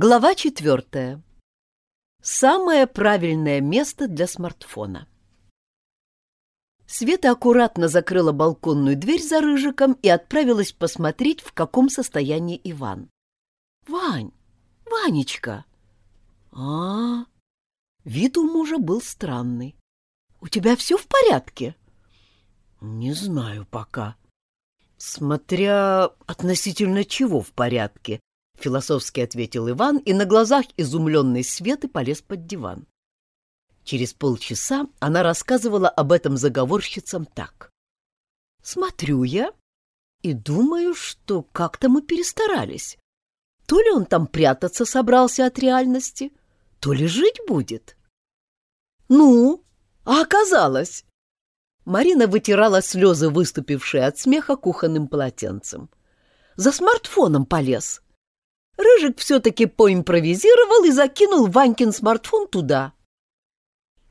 Глава четвертая. Самое правильное место для смартфона. Света аккуратно закрыла балконную дверь за Рыжиком и отправилась посмотреть, в каком состоянии Иван. «Вань! Ванечка!» а, -а, -а Вид у мужа был странный. «У тебя все в порядке?» «Не знаю пока», «Смотря относительно чего в порядке», — философски ответил Иван и на глазах изумленной Светы полез под диван. Через полчаса она рассказывала об этом заговорщицам так. «Смотрю я и думаю, что как-то мы перестарались. То ли он там прятаться собрался от реальности, то ли жить будет». «Ну, а оказалось...» Марина вытирала слезы, выступившие от смеха, кухонным полотенцем. За смартфоном полез. Рыжик все-таки поимпровизировал и закинул Ванькин смартфон туда.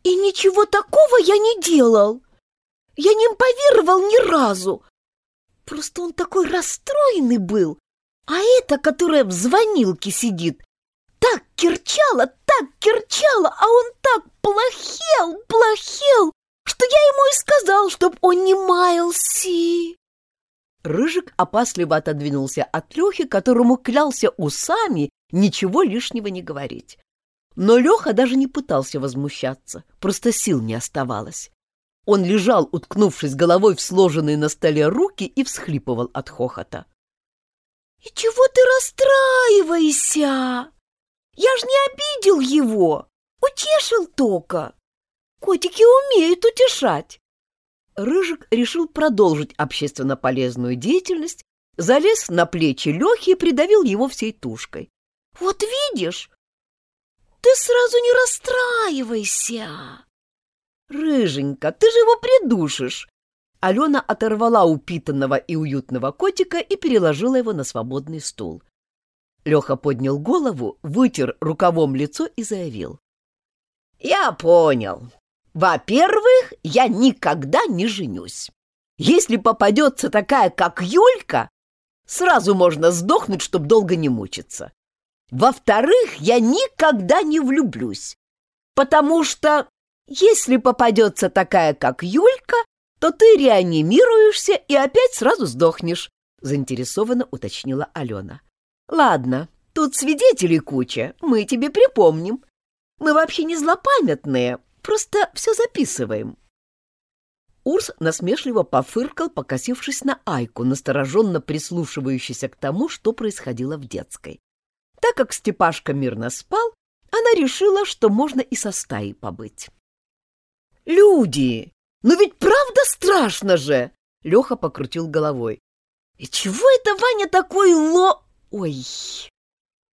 «И ничего такого я не делал! Я не имповировал ни разу! Просто он такой расстроенный был, а эта, которая в звонилке сидит, так кирчала, так кирчала, а он так плохел, плохел, что я ему и сказал, чтоб он не маялся. Рыжик опасливо отодвинулся от Лехи, которому клялся усами ничего лишнего не говорить. Но Леха даже не пытался возмущаться, просто сил не оставалось. Он лежал, уткнувшись головой в сложенные на столе руки, и всхлипывал от хохота. — И чего ты расстраиваешься? Я ж не обидел его, утешил только. Котики умеют утешать. Рыжик решил продолжить общественно полезную деятельность, залез на плечи Лехи и придавил его всей тушкой. «Вот видишь, ты сразу не расстраивайся!» «Рыженька, ты же его придушишь!» Алена оторвала упитанного и уютного котика и переложила его на свободный стул. Леха поднял голову, вытер рукавом лицо и заявил. «Я понял. Во-первых, я никогда не женюсь. Если попадется такая, как Юлька, сразу можно сдохнуть, чтобы долго не мучиться. Во-вторых, я никогда не влюблюсь, потому что если попадется такая, как Юлька, то ты реанимируешься и опять сразу сдохнешь, заинтересованно уточнила Алена. Ладно, тут свидетелей куча, мы тебе припомним. Мы вообще не злопамятные, Просто все записываем. Урс насмешливо пофыркал, покосившись на Айку, настороженно прислушивающийся к тому, что происходило в детской. Так как Степашка мирно спал, она решила, что можно и со стаей побыть. «Люди! Ну ведь правда страшно же!» Леха покрутил головой. «И чего это Ваня такой ло...» «Ой!»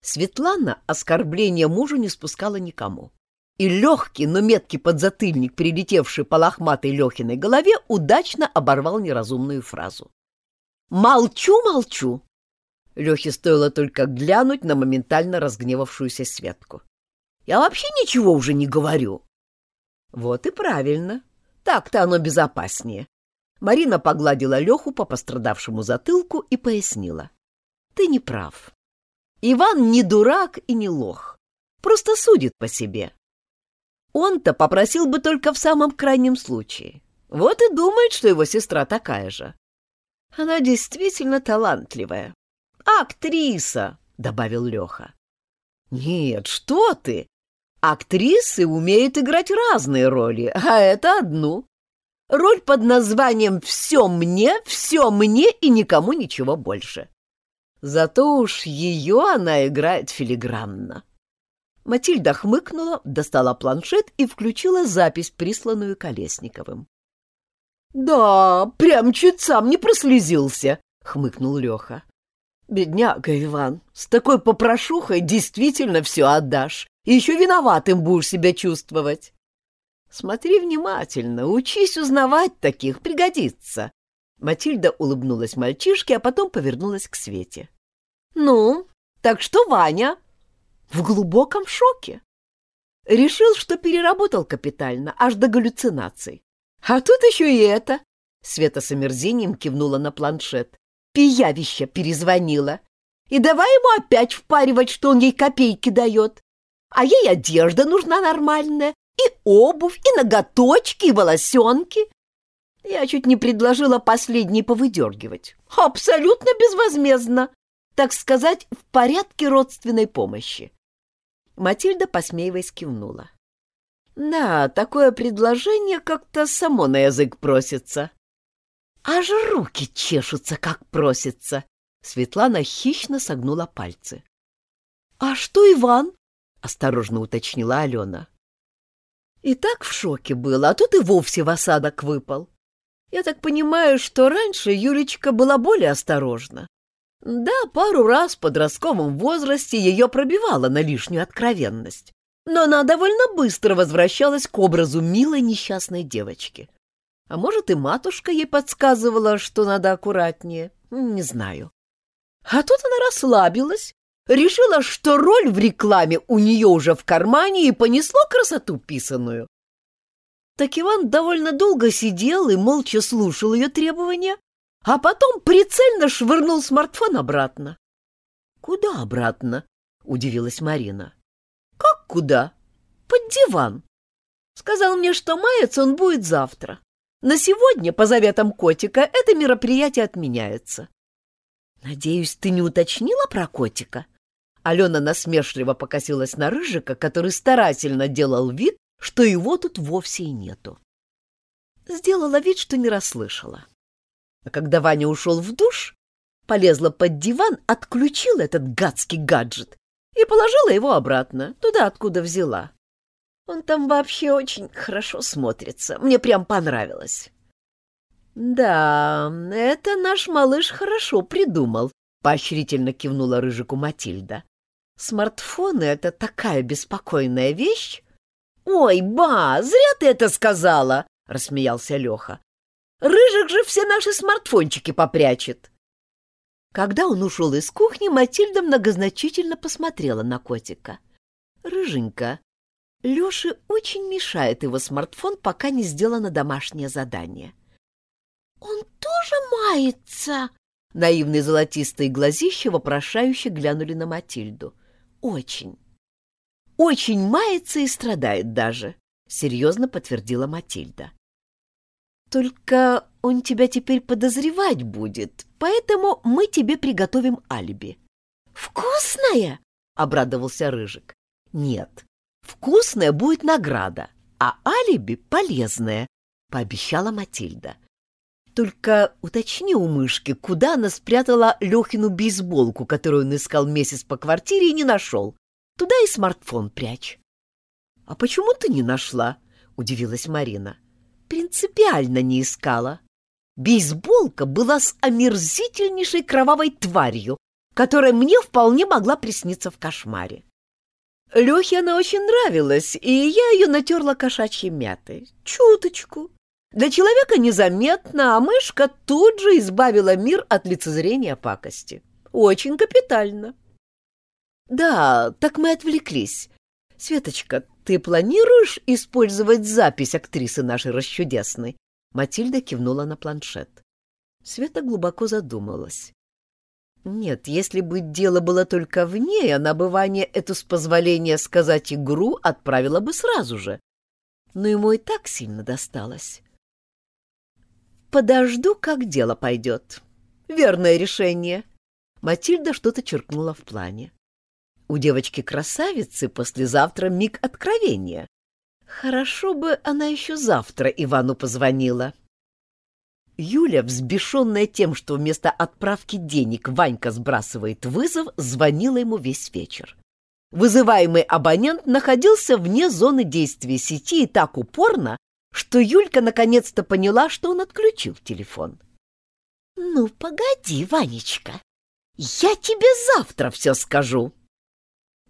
Светлана оскорбления мужу не спускала никому и легкий, но меткий подзатыльник, прилетевший по лохматой Лехиной голове, удачно оборвал неразумную фразу. «Молчу, молчу!» Лехе стоило только глянуть на моментально разгневавшуюся Светку. «Я вообще ничего уже не говорю!» «Вот и правильно. Так-то оно безопаснее». Марина погладила Леху по пострадавшему затылку и пояснила. «Ты не прав. Иван не дурак и не лох. Просто судит по себе. Он-то попросил бы только в самом крайнем случае. Вот и думает, что его сестра такая же. Она действительно талантливая. Актриса, — добавил Леха. Нет, что ты! Актрисы умеют играть разные роли, а это одну. Роль под названием «Все мне, все мне и никому ничего больше». Зато уж ее она играет филигранно. Матильда хмыкнула, достала планшет и включила запись, присланную Колесниковым. «Да, прям чуть сам не прослезился», — хмыкнул Леха. «Бедняга Иван, с такой попрошухой действительно все отдашь, и еще виноватым будешь себя чувствовать». «Смотри внимательно, учись узнавать таких, пригодится». Матильда улыбнулась мальчишке, а потом повернулась к Свете. «Ну, так что Ваня?» В глубоком шоке. Решил, что переработал капитально, аж до галлюцинаций. А тут еще и это. Света с омерзением кивнула на планшет. Пиявище перезвонила. и давай ему опять впаривать, что он ей копейки дает. А ей одежда нужна нормальная, и обувь, и ноготочки, и волосенки. Я чуть не предложила последний повыдергивать. Абсолютно безвозмездно, так сказать, в порядке родственной помощи. Матильда, посмеиваясь, кивнула. Да, такое предложение как-то само на язык просится. Аж руки чешутся, как просится. Светлана хищно согнула пальцы. — А что Иван? — осторожно уточнила Алена. И так в шоке было, а тут и вовсе в осадок выпал. Я так понимаю, что раньше Юлечка была более осторожна. Да, пару раз в подростковом возрасте ее пробивала на лишнюю откровенность. Но она довольно быстро возвращалась к образу милой несчастной девочки. А может, и матушка ей подсказывала, что надо аккуратнее. Не знаю. А тут она расслабилась, решила, что роль в рекламе у нее уже в кармане и понесло красоту писаную. Так Иван довольно долго сидел и молча слушал ее требования, а потом прицельно швырнул смартфон обратно. «Куда обратно?» — удивилась Марина. «Как куда?» «Под диван. Сказал мне, что маяться он будет завтра. На сегодня, по заветам котика, это мероприятие отменяется». «Надеюсь, ты не уточнила про котика?» Алена насмешливо покосилась на Рыжика, который старательно делал вид, что его тут вовсе и нету. Сделала вид, что не расслышала. А когда Ваня ушел в душ, полезла под диван, отключила этот гадский гаджет и положила его обратно, туда, откуда взяла. Он там вообще очень хорошо смотрится. Мне прям понравилось. «Да, это наш малыш хорошо придумал», — поощрительно кивнула Рыжику Матильда. «Смартфоны — это такая беспокойная вещь, «Ой, ба, зря ты это сказала!» — рассмеялся Леха. «Рыжик же все наши смартфончики попрячет!» Когда он ушел из кухни, Матильда многозначительно посмотрела на котика. «Рыженька, Леше очень мешает его смартфон, пока не сделано домашнее задание». «Он тоже мается?» Наивные золотистые глазища вопрошающе глянули на Матильду. «Очень. Очень мается и страдает даже, — серьезно подтвердила Матильда. Только он тебя теперь подозревать будет, поэтому мы тебе приготовим алиби. Вкусное? — обрадовался Рыжик. Нет, вкусная будет награда, а алиби полезное, — пообещала Матильда. Только уточни у мышки, куда она спрятала Лехину бейсболку, которую он искал месяц по квартире и не нашел. Туда и смартфон прячь. — А почему ты не нашла? — удивилась Марина. — Принципиально не искала. Бейсболка была с омерзительнейшей кровавой тварью, которая мне вполне могла присниться в кошмаре. Лехе она очень нравилась, и я ее натерла кошачьей мятой. Чуточку. Для человека незаметно, а мышка тут же избавила мир от лицезрения пакости. Очень капитально. Да, так мы отвлеклись. Светочка, ты планируешь использовать запись актрисы нашей расчудесной? Матильда кивнула на планшет. Света глубоко задумалась. Нет, если бы дело было только в ней, она бы Ване эту с позволения сказать игру отправила бы сразу же. Но ему и так сильно досталось. Подожду, как дело пойдет. Верное решение. Матильда что-то черкнула в плане. У девочки-красавицы послезавтра миг откровения. Хорошо бы она еще завтра Ивану позвонила. Юля, взбешенная тем, что вместо отправки денег Ванька сбрасывает вызов, звонила ему весь вечер. Вызываемый абонент находился вне зоны действия сети и так упорно, что Юлька наконец-то поняла, что он отключил телефон. «Ну, погоди, Ванечка, я тебе завтра все скажу!»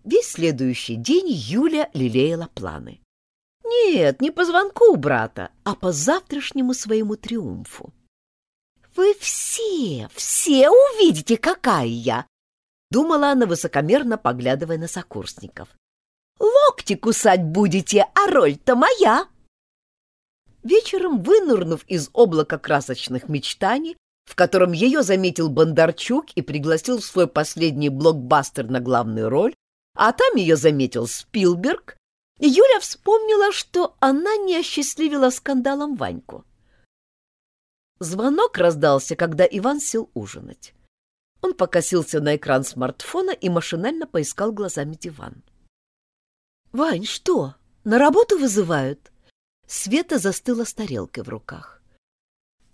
Весь следующий день Юля лелеяла планы. Нет, не по звонку у брата, а по завтрашнему своему триумфу. «Вы все, все увидите, какая я!» — думала она, высокомерно поглядывая на сокурсников. «Локти кусать будете, а роль-то моя!» Вечером, вынырнув из облака красочных мечтаний, в котором ее заметил Бондарчук и пригласил в свой последний блокбастер на главную роль, а там ее заметил Спилберг, Юля вспомнила, что она не осчастливила скандалом Ваньку. Звонок раздался, когда Иван сел ужинать. Он покосился на экран смартфона и машинально поискал глазами диван. «Вань, что, на работу вызывают?» Света застыла с тарелкой в руках.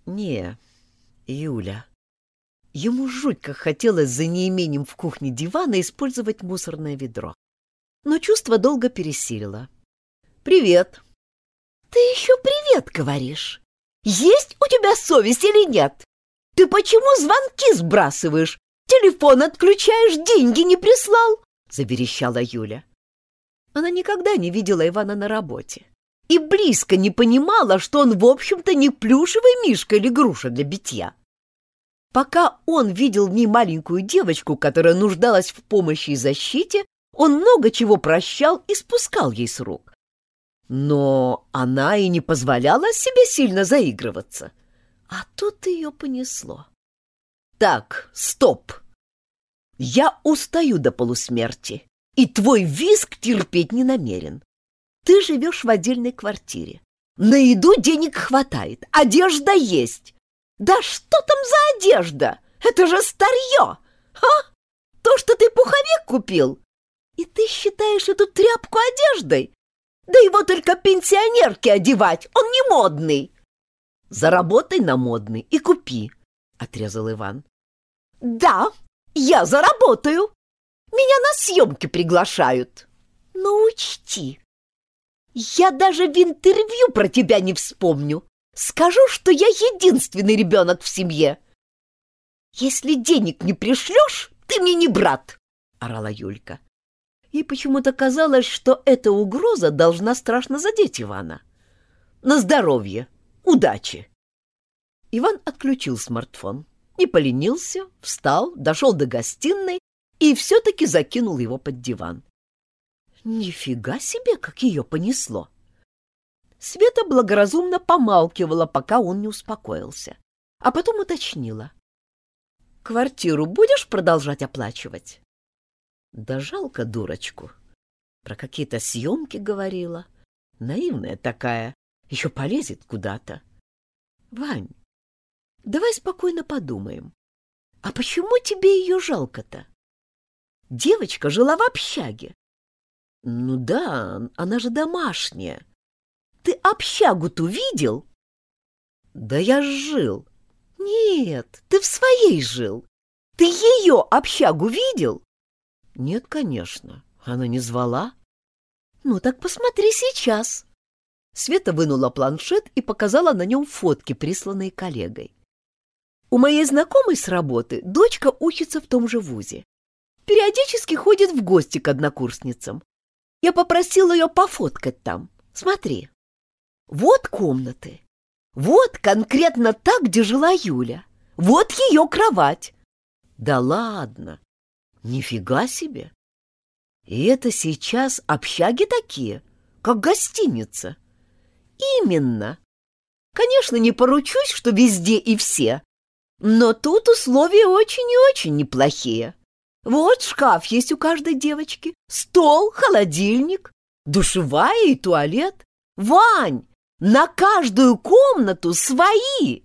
«Не, Юля». Ему жуть как хотелось за неимением в кухне дивана использовать мусорное ведро. Но чувство долго пересилило. «Привет!» «Ты еще привет говоришь? Есть у тебя совесть или нет? Ты почему звонки сбрасываешь? Телефон отключаешь, деньги не прислал?» — заверещала Юля. Она никогда не видела Ивана на работе и близко не понимала, что он, в общем-то, не плюшевый мишка или груша для битья. Пока он видел в ней маленькую девочку, которая нуждалась в помощи и защите, он много чего прощал и спускал ей с рук. Но она и не позволяла себе сильно заигрываться. А тут ее понесло. «Так, стоп! Я устаю до полусмерти, и твой визг терпеть не намерен. Ты живешь в отдельной квартире. На еду денег хватает, одежда есть. Да что там за одежда? Это же старье! Ха! То, что ты пуховик купил. И ты считаешь эту тряпку одеждой? Да его только пенсионерки одевать, он не модный. Заработай на модный и купи, — отрезал Иван. Да, я заработаю. Меня на съемки приглашают. Но учти, я даже в интервью про тебя не вспомню. Скажу, что я единственный ребенок в семье. Если денег не пришлешь, ты мне не брат, — орала Юлька. И почему-то казалось, что эта угроза должна страшно задеть Ивана. На здоровье, удачи. Иван отключил смартфон, не поленился, встал, дошел до гостиной и все-таки закинул его под диван. Нифига себе, как ее понесло! Света благоразумно помалкивала, пока он не успокоился, а потом уточнила. «Квартиру будешь продолжать оплачивать?» «Да жалко дурочку. Про какие-то съемки говорила. Наивная такая, еще полезет куда-то. Вань, давай спокойно подумаем. А почему тебе ее жалко-то? Девочка жила в общаге. Ну да, она же домашняя. Ты общагу-то видел? Да я жил. Нет, ты в своей жил. Ты ее общагу видел? Нет, конечно. Она не звала. Ну так посмотри сейчас. Света вынула планшет и показала на нем фотки, присланные коллегой. У моей знакомой с работы дочка учится в том же вузе. Периодически ходит в гости к однокурсницам. Я попросила ее пофоткать там. Смотри. Вот комнаты. Вот конкретно та, где жила Юля. Вот ее кровать. Да ладно. Нифига себе. И это сейчас общаги такие, как гостиница. Именно. Конечно, не поручусь, что везде и все. Но тут условия очень и очень неплохие. Вот шкаф есть у каждой девочки, стол, холодильник, душевая и туалет. Вань, на каждую комнату свои.